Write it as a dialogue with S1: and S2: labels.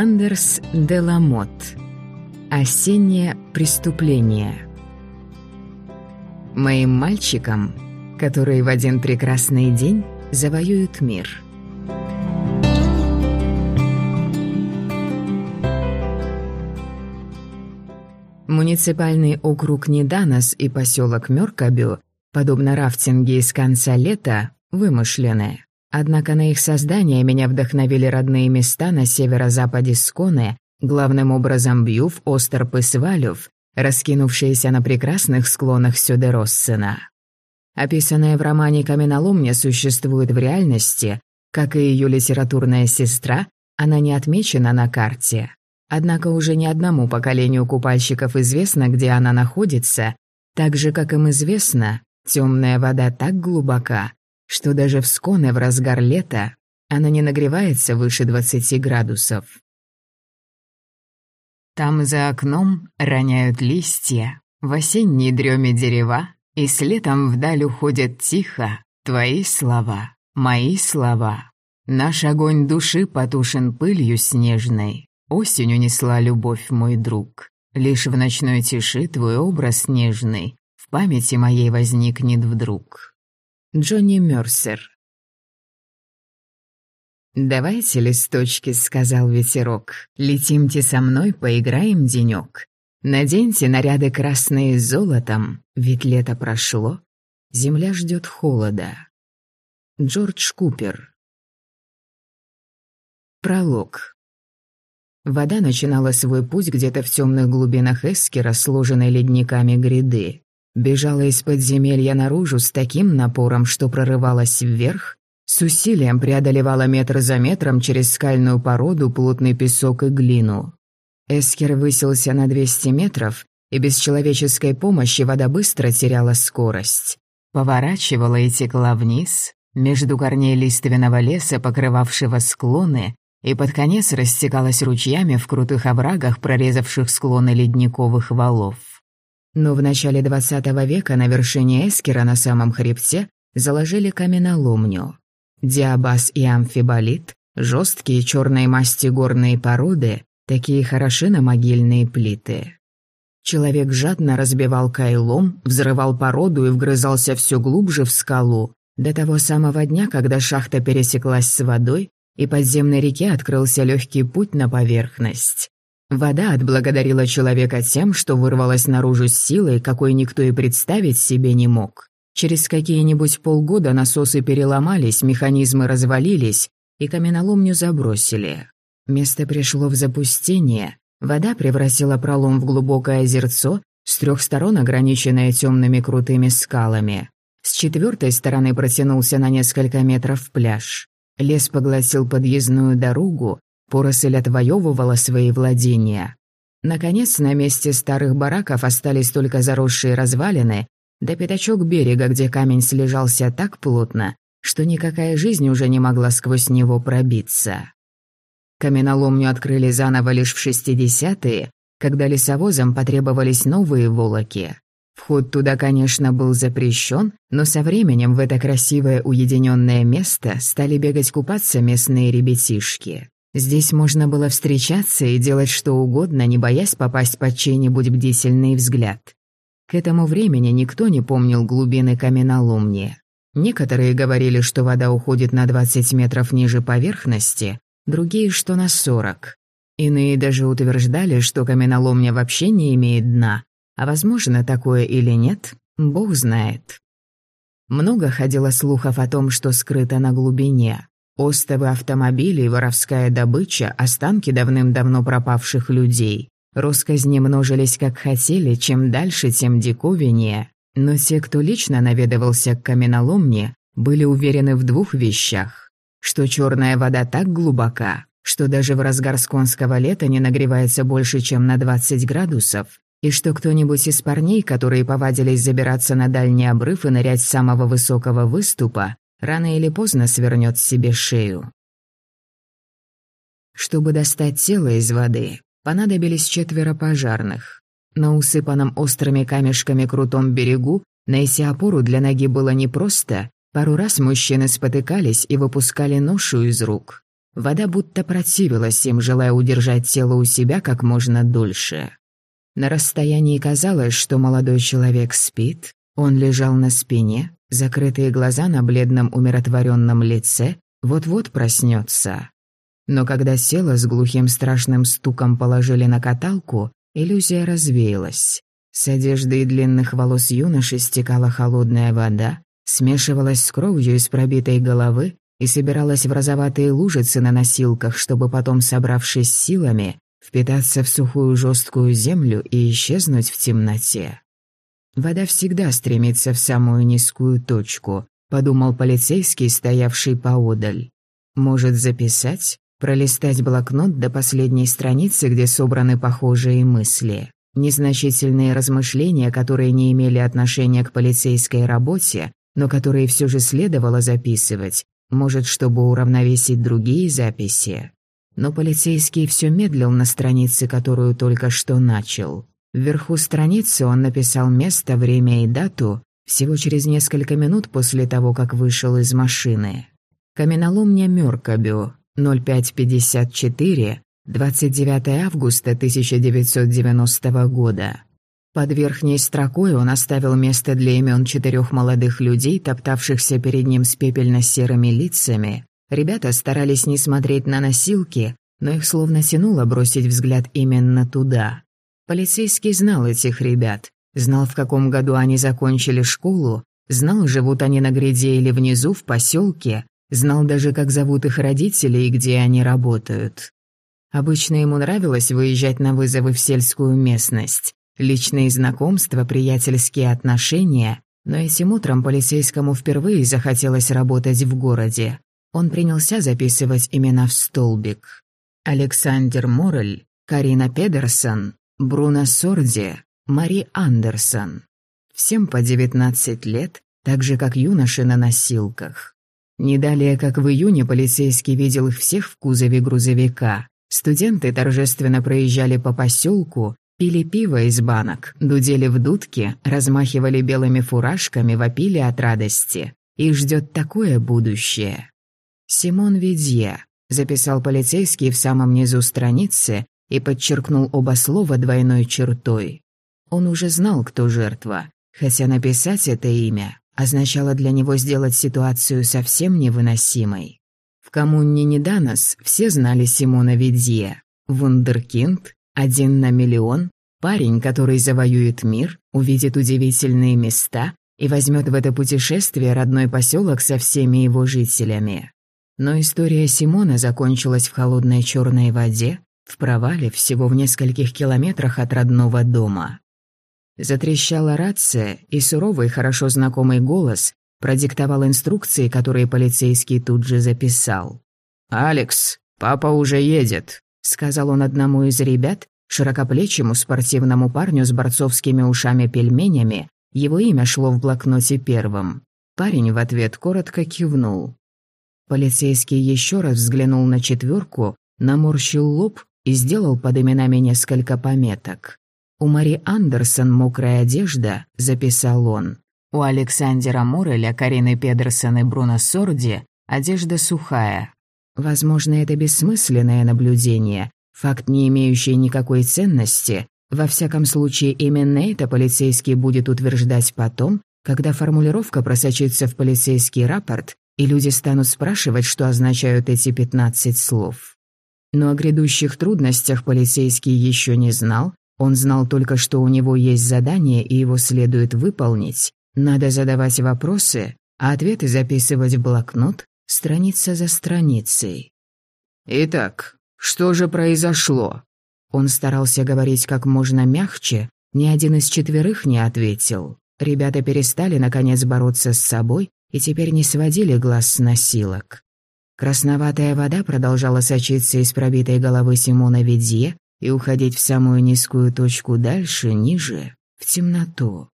S1: Андерс де Ламот. Осеннее преступление. Моим мальчикам, которые в один прекрасный день завоюют мир. Муниципальный округ Неданос и поселок Мёркабю, подобно рафтинге из конца лета, вымышлены. Однако на их создание меня вдохновили родные места на северо-западе Сконы, главным образом Бьюв, Остерп и Свалюв, раскинувшиеся на прекрасных склонах Сюдероссена. Описанная в романе «Каменоломня» существует в реальности, как и ее литературная сестра, она не отмечена на карте. Однако уже не одному поколению купальщиков известно, где она находится, так же, как им известно, темная вода так глубока, что даже в Сконе в разгар лета она не нагревается выше 20 градусов. Там за окном роняют листья, в осенней дреме дерева, и с летом вдаль уходят тихо твои слова, мои слова. Наш огонь души потушен пылью снежной, осень унесла любовь, мой друг. Лишь в ночной тиши твой образ нежный в памяти моей возникнет вдруг. Джонни Мёрсер. «Давайте, листочки», — сказал ветерок, — «летимте со мной, поиграем денёк. Наденьте наряды красные с золотом, ведь лето прошло, земля ждёт холода». Джордж Купер. Пролог. Вода начинала свой путь где-то в темных глубинах Эскера, сложенной ледниками гряды. Бежала из подземелья наружу с таким напором, что прорывалась вверх, с усилием преодолевала метр за метром через скальную породу, плотный песок и глину. Эскер высился на 200 метров, и без человеческой помощи вода быстро теряла скорость. Поворачивала и текла вниз, между корней лиственного леса, покрывавшего склоны, и под конец растекалась ручьями в крутых оврагах, прорезавших склоны ледниковых валов. Но в начале XX века на вершине Эскера на самом хребте заложили каменоломню. Диабаз и амфиболит – жесткие черные масти горные породы, такие хороши на могильные плиты. Человек жадно разбивал кайлом, взрывал породу и вгрызался все глубже в скалу, до того самого дня, когда шахта пересеклась с водой, и подземной реке открылся легкий путь на поверхность. Вода отблагодарила человека тем, что вырвалась наружу с силой, какой никто и представить себе не мог. Через какие-нибудь полгода насосы переломались, механизмы развалились, и каменоломню забросили. Место пришло в запустение, вода превратила пролом в глубокое озерцо, с трех сторон ограниченное темными крутыми скалами. С четвертой стороны протянулся на несколько метров пляж. Лес поглотил подъездную дорогу, Поросль отвоевывала свои владения. Наконец, на месте старых бараков остались только заросшие развалины, да пятачок берега, где камень слежался так плотно, что никакая жизнь уже не могла сквозь него пробиться. Каменоломню открыли заново лишь в 60-е, когда лесовозам потребовались новые волоки. Вход туда, конечно, был запрещен, но со временем в это красивое уединенное место стали бегать купаться местные ребятишки. Здесь можно было встречаться и делать что угодно, не боясь попасть под чей-нибудь бдительный взгляд. К этому времени никто не помнил глубины каменоломни. Некоторые говорили, что вода уходит на 20 метров ниже поверхности, другие, что на 40. Иные даже утверждали, что каменоломня вообще не имеет дна, а возможно такое или нет, бог знает. Много ходило слухов о том, что скрыто на глубине. Остовы автомобилей, воровская добыча, останки давным-давно пропавших людей. Росказни множились как хотели, чем дальше, тем диковиннее. Но те, кто лично наведывался к каменоломне, были уверены в двух вещах. Что черная вода так глубока, что даже в разгар сконского лета не нагревается больше, чем на 20 градусов, и что кто-нибудь из парней, которые повадились забираться на дальний обрыв и нырять с самого высокого выступа, рано или поздно свернет себе шею. Чтобы достать тело из воды, понадобились четверо пожарных. На усыпанном острыми камешками крутом берегу найти опору для ноги было непросто, пару раз мужчины спотыкались и выпускали ношу из рук. Вода будто противилась им, желая удержать тело у себя как можно дольше. На расстоянии казалось, что молодой человек спит, он лежал на спине, закрытые глаза на бледном умиротворенном лице, вот-вот проснется. Но когда села с глухим страшным стуком положили на каталку, иллюзия развеялась. С одежды и длинных волос юноши стекала холодная вода, смешивалась с кровью из пробитой головы и собиралась в розоватые лужицы на носилках, чтобы потом, собравшись силами, впитаться в сухую жесткую землю и исчезнуть в темноте. «Вода всегда стремится в самую низкую точку», — подумал полицейский, стоявший поодаль. «Может записать, пролистать блокнот до последней страницы, где собраны похожие мысли. Незначительные размышления, которые не имели отношения к полицейской работе, но которые все же следовало записывать, может, чтобы уравновесить другие записи. Но полицейский все медлил на странице, которую только что начал. Вверху страницы он написал место, время и дату всего через несколько минут после того, как вышел из машины. Каменоломня Мёркабю, 0554, 29 августа 1990 года. Под верхней строкой он оставил место для имен четырех молодых людей, топтавшихся перед ним с пепельно-серыми лицами, Ребята старались не смотреть на носилки, но их словно тянуло бросить взгляд именно туда. Полицейский знал этих ребят, знал, в каком году они закончили школу, знал, живут они на гряде или внизу, в поселке, знал даже, как зовут их родители и где они работают. Обычно ему нравилось выезжать на вызовы в сельскую местность. Личные знакомства, приятельские отношения, но этим утром полицейскому впервые захотелось работать в городе. Он принялся записывать имена в столбик. Александр Морель, Карина Педерсон, Бруно Сорди, Мари Андерсон. Всем по 19 лет, так же как юноши на носилках. Не далее, как в июне, полицейский видел их всех в кузове грузовика. Студенты торжественно проезжали по поселку, пили пиво из банок, дудели в дудки, размахивали белыми фуражками, вопили от радости. Их ждет такое будущее. «Симон Видье», — записал полицейский в самом низу страницы и подчеркнул оба слова двойной чертой. Он уже знал, кто жертва, хотя написать это имя означало для него сделать ситуацию совсем невыносимой. В коммуне Неданос все знали Симона Видье. Вундеркинд, один на миллион, парень, который завоюет мир, увидит удивительные места и возьмет в это путешествие родной поселок со всеми его жителями. Но история Симона закончилась в холодной черной воде, в провале всего в нескольких километрах от родного дома. Затрещала рация, и суровый, хорошо знакомый голос продиктовал инструкции, которые полицейский тут же записал. «Алекс, папа уже едет», — сказал он одному из ребят, широкоплечему спортивному парню с борцовскими ушами-пельменями. Его имя шло в блокноте первым. Парень в ответ коротко кивнул. Полицейский еще раз взглянул на четверку, наморщил лоб и сделал под именами несколько пометок. «У Мари Андерсон мокрая одежда», — записал он. «У Александра Мореля, Карины Педерсон и Бруно Сорди одежда сухая». Возможно, это бессмысленное наблюдение, факт, не имеющий никакой ценности. Во всяком случае, именно это полицейский будет утверждать потом, когда формулировка просочится в полицейский рапорт и люди станут спрашивать, что означают эти пятнадцать слов. Но о грядущих трудностях полицейский еще не знал, он знал только, что у него есть задание и его следует выполнить. Надо задавать вопросы, а ответы записывать в блокнот, страница за страницей. «Итак, что же произошло?» Он старался говорить как можно мягче, ни один из четверых не ответил. Ребята перестали, наконец, бороться с собой и теперь не сводили глаз с носилок. Красноватая вода продолжала сочиться из пробитой головы Симона Видье и уходить в самую низкую точку дальше, ниже, в темноту.